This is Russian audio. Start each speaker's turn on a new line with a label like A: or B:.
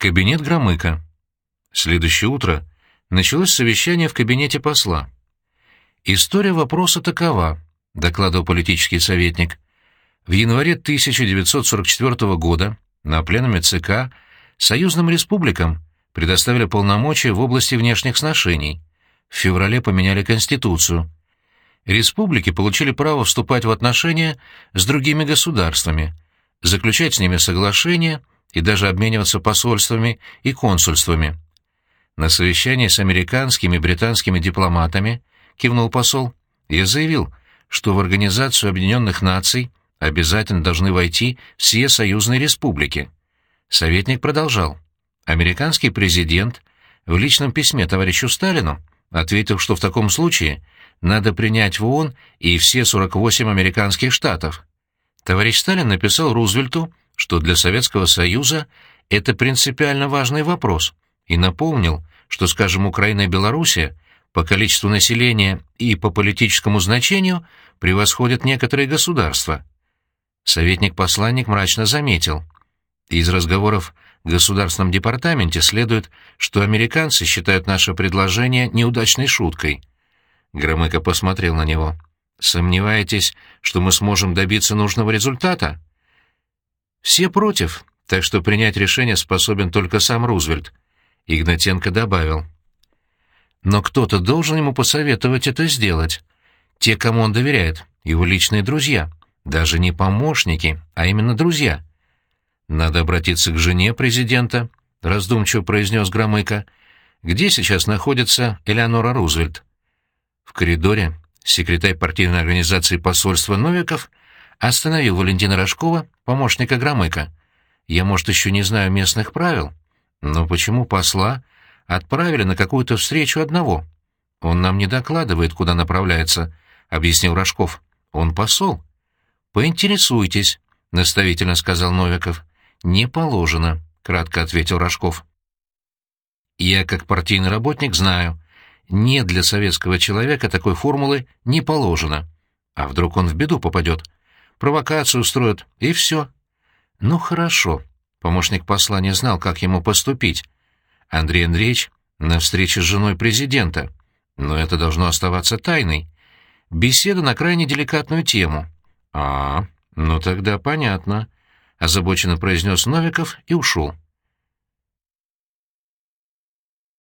A: Кабинет Громыка. Следующее утро началось совещание в кабинете посла. «История вопроса такова», — докладывал политический советник. «В январе 1944 года на пленуме ЦК союзным республикам предоставили полномочия в области внешних сношений. В феврале поменяли Конституцию. Республики получили право вступать в отношения с другими государствами, заключать с ними соглашения и даже обмениваться посольствами и консульствами. На совещании с американскими и британскими дипломатами, кивнул посол, я заявил, что в Организацию Объединенных Наций обязательно должны войти все союзные республики. Советник продолжал. Американский президент в личном письме товарищу Сталину ответил, что в таком случае надо принять в ООН и все 48 американских штатов. Товарищ Сталин написал Рузвельту, что для Советского Союза это принципиально важный вопрос, и напомнил, что, скажем, Украина и Белоруссия по количеству населения и по политическому значению превосходят некоторые государства. Советник-посланник мрачно заметил. Из разговоров в Государственном департаменте следует, что американцы считают наше предложение неудачной шуткой. Громыко посмотрел на него. «Сомневаетесь, что мы сможем добиться нужного результата?» Все против, так что принять решение способен только сам Рузвельт. Игнатенко добавил. Но кто-то должен ему посоветовать это сделать. Те, кому он доверяет, его личные друзья. Даже не помощники, а именно друзья. Надо обратиться к жене президента, раздумчиво произнес Громыко. Где сейчас находится Элеонора Рузвельт? В коридоре секретарь партийной организации посольства Новиков Остановил Валентина Рожкова, помощника Громыка. Я, может, еще не знаю местных правил, но почему посла отправили на какую-то встречу одного? Он нам не докладывает, куда направляется, — объяснил Рожков. Он посол. Поинтересуйтесь, — наставительно сказал Новиков. Не положено, — кратко ответил Рожков. Я, как партийный работник, знаю, нет для советского человека такой формулы «не положено». А вдруг он в беду попадет? Провокацию устроят, и все. Ну, хорошо. Помощник посла не знал, как ему поступить. Андрей Андреевич на встрече с женой президента. Но это должно оставаться тайной. Беседа на крайне деликатную тему. А, ну тогда понятно, озабоченно произнес Новиков и ушел.